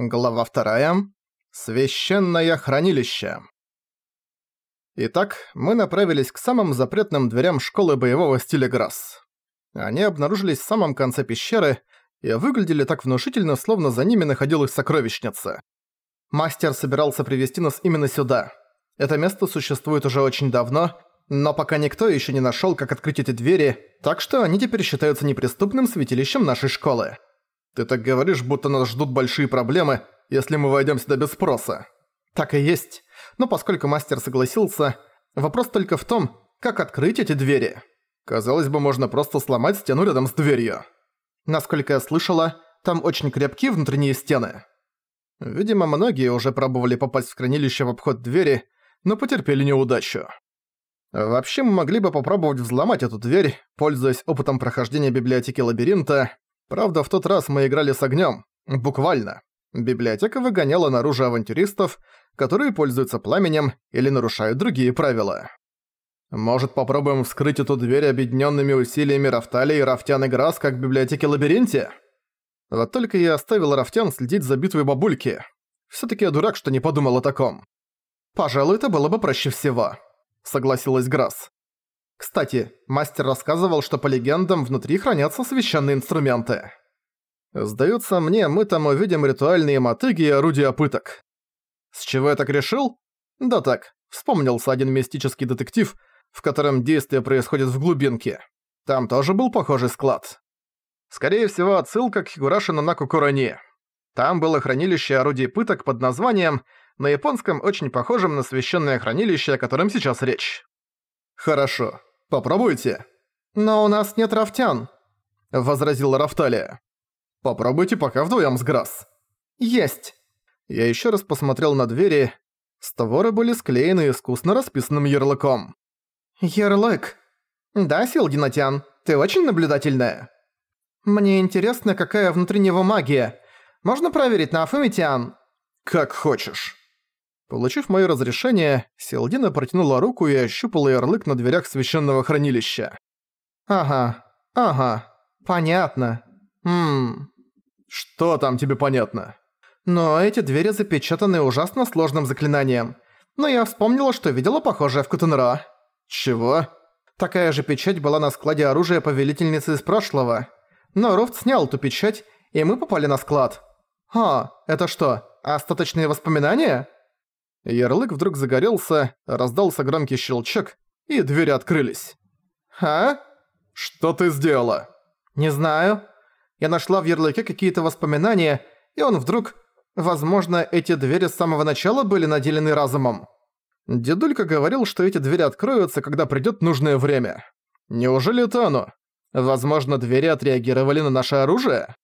Глава вторая. Священное хранилище. Итак, мы направились к самым запретным дверям школы боевого стиля Грасс. Они обнаружились в самом конце пещеры и выглядели так внушительно, словно за ними находилась сокровищница. Мастер собирался привести нас именно сюда. Это место существует уже очень давно, но пока никто еще не нашел, как открыть эти двери, так что они теперь считаются неприступным святилищем нашей школы. Ты так говоришь, будто нас ждут большие проблемы, если мы войдем сюда без спроса. Так и есть. Но поскольку мастер согласился, вопрос только в том, как открыть эти двери. Казалось бы, можно просто сломать стену рядом с дверью. Насколько я слышала, там очень крепкие внутренние стены. Видимо, многие уже пробовали попасть в хранилище в обход двери, но потерпели неудачу. Вообще, мы могли бы попробовать взломать эту дверь, пользуясь опытом прохождения библиотеки лабиринта, Правда, в тот раз мы играли с огнем, Буквально. Библиотека выгоняла наружу авантюристов, которые пользуются пламенем или нарушают другие правила. Может, попробуем вскрыть эту дверь объединенными усилиями Рафтали и Рафтян и Грасс, как в библиотеке Лабиринте? Вот только я оставил Рафтян следить за битвой бабульки. все таки я дурак, что не подумал о таком. Пожалуй, это было бы проще всего, согласилась Грасс. Кстати, мастер рассказывал, что по легендам внутри хранятся священные инструменты. Сдается мне, мы там увидим ритуальные мотыги и орудия пыток. С чего я так решил? Да так, вспомнился один мистический детектив, в котором действие происходит в глубинке. Там тоже был похожий склад. Скорее всего, отсылка к Хигураши Нанаку Курани. Там было хранилище орудий пыток под названием, на японском очень похожем на священное хранилище, о котором сейчас речь. Хорошо. Попробуйте». «Но у нас нет рафтян», — возразила Рафталия. «Попробуйте пока вдвоём с Грасс». «Есть». Я ещё раз посмотрел на двери. Створы были склеены искусно расписанным ярлыком. «Ярлык?» «Да, Силдинатян, ты очень наблюдательная». «Мне интересно, какая внутри него магия. Можно проверить на Афумитиан?» «Как хочешь». Получив моё разрешение, Селдина протянула руку и ощупала ярлык на дверях священного хранилища. «Ага, ага, понятно. Ммм...» «Что там тебе понятно?» «Но эти двери запечатаны ужасно сложным заклинанием. Но я вспомнила, что видела похожее в Кутенро». «Чего?» Такая же печать была на складе оружия повелительницы из прошлого. Но Рофт снял эту печать, и мы попали на склад. А, это что, остаточные воспоминания?» Ярлык вдруг загорелся, раздался громкий щелчок, и двери открылись. «А? Что ты сделала?» «Не знаю. Я нашла в ярлыке какие-то воспоминания, и он вдруг... Возможно, эти двери с самого начала были наделены разумом». Дедулька говорил, что эти двери откроются, когда придёт нужное время. Неужели это оно? Возможно, двери отреагировали на наше оружие?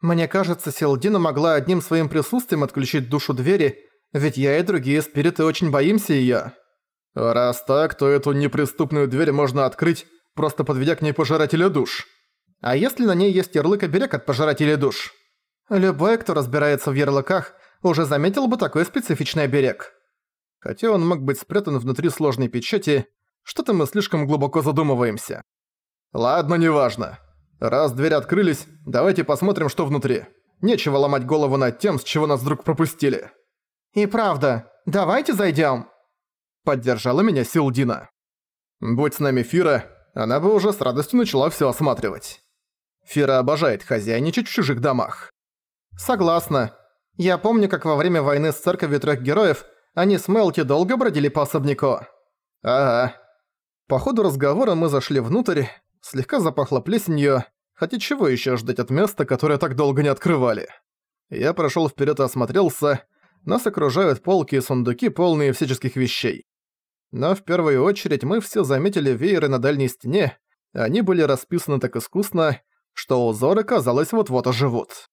Мне кажется, Селдина могла одним своим присутствием отключить душу двери, ведь я и другие спириты очень боимся её. Раз так, то эту неприступную дверь можно открыть, просто подведя к ней пожирателя душ. А если на ней есть ярлык-оберег от пожирателя душ? Любой, кто разбирается в ярлыках, уже заметил бы такой специфичный оберег. Хотя он мог быть спрятан внутри сложной печати, что-то мы слишком глубоко задумываемся. Ладно, неважно. Раз двери открылись, давайте посмотрим, что внутри. Нечего ломать голову над тем, с чего нас вдруг пропустили. «И правда, давайте зайдём!» Поддержала меня Силдина. Будь с нами Фира, она бы уже с радостью начала всё осматривать. Фира обожает хозяйничать в чужих домах. Согласна. Я помню, как во время войны с церковью трёх героев они с Мелти долго бродили по особняку. Ага. По ходу разговора мы зашли внутрь, слегка запахло плесенью, хотя чего ещё ждать от места, которое так долго не открывали. Я прошёл вперёд и осмотрелся, нас окружают полки и сундуки, полные всяческих вещей. Но в первую очередь мы все заметили вееры на дальней стене, они были расписаны так искусно, что узоры, казалось, вот-вот оживут.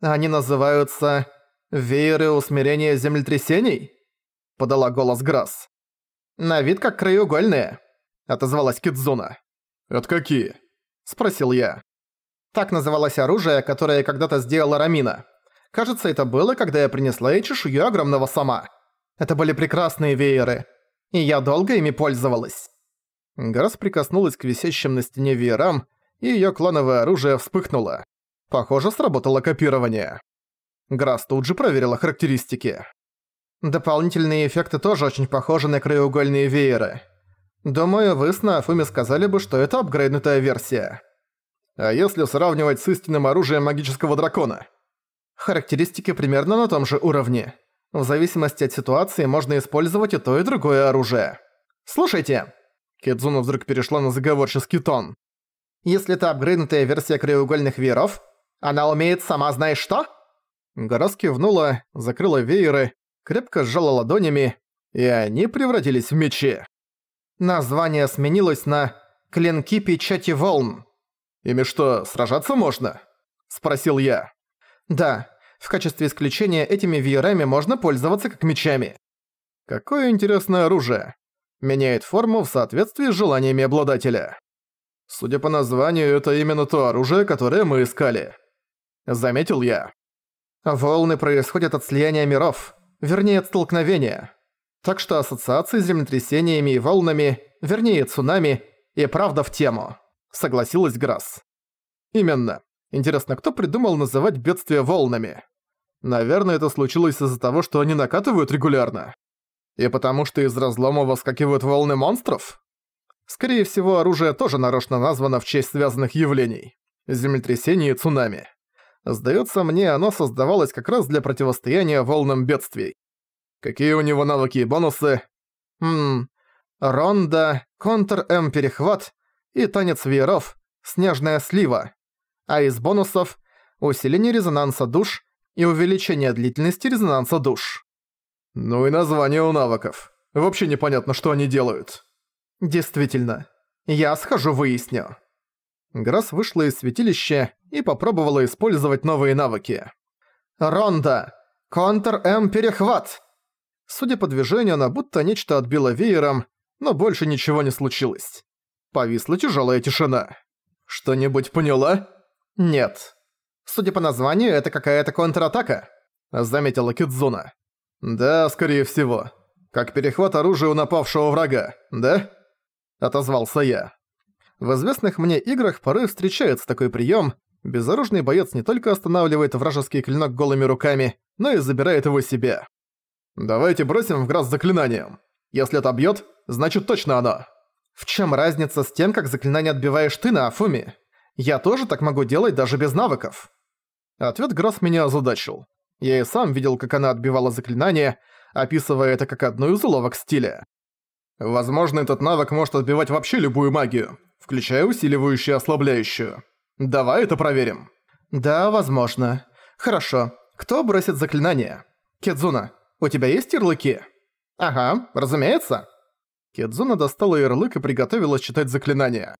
Они называются «Вееры усмирения землетрясений?» — подала голос Грасс. «На вид как краеугольные», — отозвалась Кидзуна. «Это какие?» — спросил я. Так называлось оружие, которое когда-то сделала Рамина. Кажется, это было, когда я принесла ей чешую огромного сама. Это были прекрасные вееры. И я долго ими пользовалась. Грасс прикоснулась к висящим на стене веерам, и её клановое оружие вспыхнуло. Похоже, сработало копирование. Грасс тут же проверила характеристики. Дополнительные эффекты тоже очень похожи на краеугольные вееры. Думаю, вы с Нафуми сказали бы, что это апгрейднутая версия. А если сравнивать с истинным оружием магического дракона? Характеристики примерно на том же уровне. В зависимости от ситуации можно использовать и то, и другое оружие. Слушайте. Кидзуна вдруг перешла на заговорческий тон. Если это апгрейднутая версия краеугольных вееров, она умеет сама знаешь что? Гарас кивнула, закрыла вееры, крепко сжала ладонями, и они превратились в мечи. Название сменилось на «Клинки печати волн». «Ими что, сражаться можно?» – спросил я. «Да, в качестве исключения этими веерами можно пользоваться как мечами». Какое интересное оружие. Меняет форму в соответствии с желаниями обладателя. Судя по названию, это именно то оружие, которое мы искали. Заметил я. Волны происходят от слияния миров, вернее от столкновения. Так что ассоциации с землетрясениями и волнами, вернее цунами, и правда в тему. Согласилась Грасс. Именно. Интересно, кто придумал называть бедствия волнами? Наверное, это случилось из-за того, что они накатывают регулярно. И потому что из разлома воскакивают волны монстров? Скорее всего, оружие тоже нарочно названо в честь связанных явлений. Землетрясений и цунами. Сдается мне, оно создавалось как раз для противостояния волнам бедствий. Какие у него навыки и бонусы? Ммм... Ронда, контр-М-перехват и танец вееров, снежная слива. А из бонусов – усиление резонанса душ и увеличение длительности резонанса душ. Ну и название у навыков. Вообще непонятно, что они делают. Действительно. Я схожу выясню. Грасс вышла из святилища и попробовала использовать новые навыки. Ронда! Контр-М-перехват! Судя по движению, она будто нечто отбила веером, но больше ничего не случилось. Повисла тяжелая тишина. «Что-нибудь поняла?» «Нет». «Судя по названию, это какая-то контратака», — заметила Кидзуна. «Да, скорее всего. Как перехват оружия у напавшего врага, да?» — отозвался я. В известных мне играх порой встречается такой прием. Безоружный боец не только останавливает вражеский клинок голыми руками, но и забирает его себе. «Давайте бросим в град заклинанием. Если это значит точно оно». «В чем разница с тем, как заклинание отбиваешь ты на Афуме? Я тоже так могу делать даже без навыков». Ответ Грасс меня озадачил. Я и сам видел, как она отбивала заклинание, описывая это как одну из уловок стиля. Возможно, этот навык может отбивать вообще любую магию, включая усиливающую и ослабляющую. Давай это проверим. Да, возможно. Хорошо. Кто бросит заклинание? Кедзуна, у тебя есть ярлыки? Ага, разумеется. Кедзуна достала ярлык и приготовилась читать заклинания.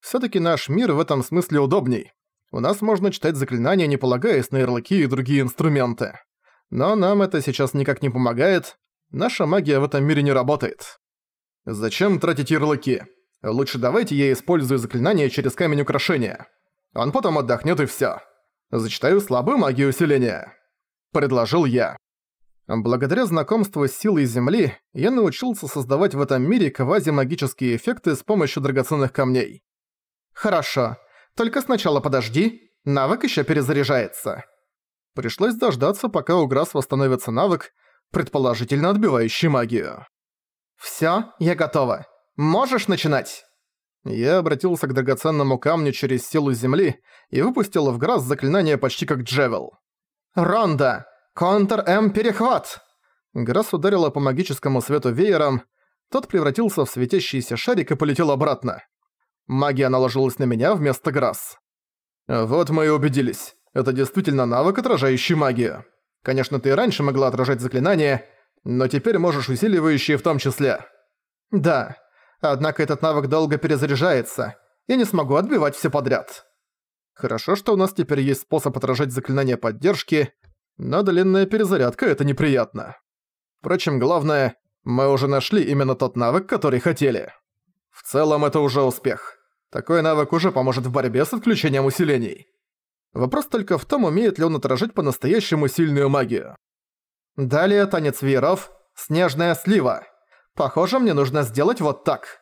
Всё-таки наш мир в этом смысле удобней. У нас можно читать заклинания, не полагаясь на ярлыки и другие инструменты. Но нам это сейчас никак не помогает. Наша магия в этом мире не работает. Зачем тратить ярлыки? Лучше давайте я использую заклинание через камень украшения. Он потом отдохнет и все. Зачитаю слабую магию усиления. Предложил я. Благодаря знакомству с силой Земли, я научился создавать в этом мире квазимагические эффекты с помощью драгоценных камней. Хорошо. Только сначала подожди, навык еще перезаряжается. Пришлось дождаться, пока у Грасс восстановится навык, предположительно отбивающий магию. «Всё, я готова. Можешь начинать!» Я обратился к драгоценному камню через силу земли и выпустил в Грасс заклинание почти как Джевел. «Ронда! Контр-М-перехват!» Грасс ударила по магическому свету веером, тот превратился в светящийся шарик и полетел обратно. Магия наложилась на меня вместо Грасс. Вот мы и убедились. Это действительно навык, отражающий магию. Конечно, ты и раньше могла отражать заклинания, но теперь можешь усиливающие в том числе. Да, однако этот навык долго перезаряжается. Я не смогу отбивать все подряд. Хорошо, что у нас теперь есть способ отражать заклинания поддержки, но длинная перезарядка — это неприятно. Впрочем, главное, мы уже нашли именно тот навык, который хотели. В целом, это уже успех. Такой навык уже поможет в борьбе с отключением усилений. Вопрос только в том, умеет ли он отражать по-настоящему сильную магию. Далее танец вееров, снежная слива. Похоже, мне нужно сделать вот так.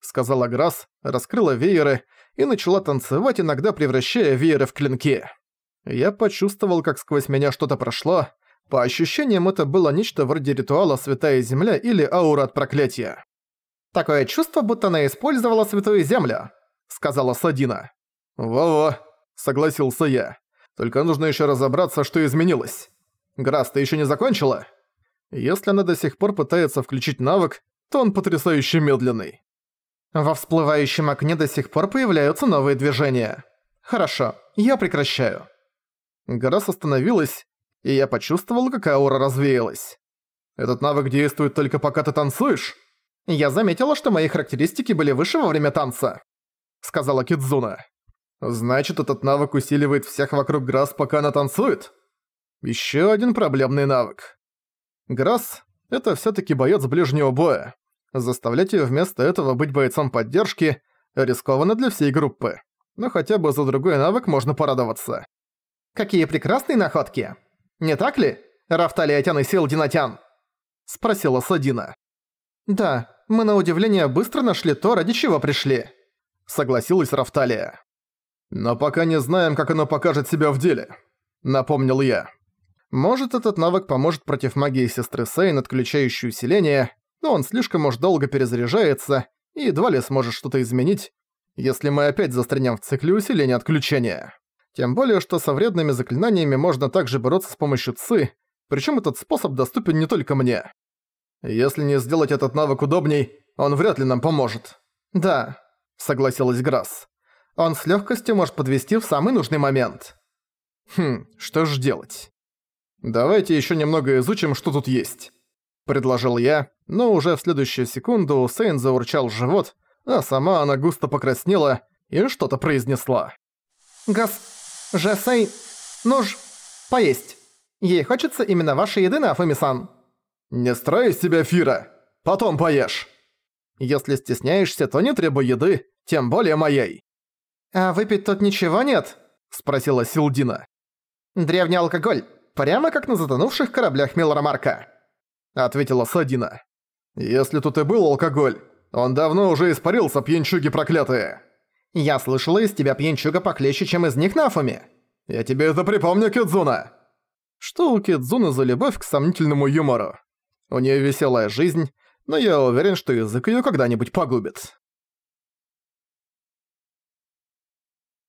Сказала Грасс, раскрыла вееры и начала танцевать, иногда превращая вееры в клинки. Я почувствовал, как сквозь меня что-то прошло. По ощущениям, это было нечто вроде ритуала «Святая Земля» или «Аура от проклятия». «Такое чувство, будто она использовала Святую Землю», — сказала Садина. «Во-во», — согласился я. «Только нужно еще разобраться, что изменилось. Грас, ты еще не закончила?» Если она до сих пор пытается включить навык, то он потрясающе медленный. Во всплывающем окне до сих пор появляются новые движения. Хорошо, я прекращаю. Грас остановилась, и я почувствовал, как аура развеялась. Этот навык действует только пока ты танцуешь? Я заметила, что мои характеристики были выше во время танца, сказала Кидзуна. Значит, этот навык усиливает всех вокруг Грас, пока она танцует? Ещё один проблемный навык. Грас — это всё-таки боец ближнего боя. Заставлять её вместо этого быть бойцом поддержки рискованно для всей группы. Но хотя бы за другой навык можно порадоваться. Какие прекрасные находки! Не так ли, Рафталиатян и Силдинатян?» — спросила Садина. «Да, мы на удивление быстро нашли то, ради чего пришли», — согласилась Рафталия. «Но пока не знаем, как оно покажет себя в деле», — напомнил я. «Может, этот навык поможет против магии сестры Сейн, отключающей усиление, но он слишком уж долго перезаряжается и едва ли сможет что-то изменить, если мы опять застрянем в цикле усиления отключения». Тем более, что со вредными заклинаниями можно также бороться с помощью ЦИ, причем этот способ доступен не только мне. Если не сделать этот навык удобней, он вряд ли нам поможет. Да, согласилась Грасс. Он с легкостью может подвести в самый нужный момент. Хм, что ж делать? Давайте еще немного изучим, что тут есть. Предложил я, но уже в следующую секунду у Сейн заурчал живот, а сама она густо покраснела и что-то произнесла. «Гас, Жесей, нуж, поесть. Ей хочется именно вашей еды, Нафуми-сан». «Не строй из себя Фира. Потом поешь». «Если стесняешься, то не требуй еды, тем более моей». «А выпить тут ничего нет?» – спросила Силдина. «Древний алкоголь, прямо как на затонувших кораблях Милрамарка», – ответила Садина. «Если тут и был алкоголь, он давно уже испарился, пьянчуги проклятые». Я слышала из тебя пьянчуга поклеще, чем из них Нафуми. Я тебе это припомню, Кидзуна. Что у Кидзуны за любовь к сомнительному юмору? У нее веселая жизнь, но я уверен, что язык ее когда-нибудь погубит.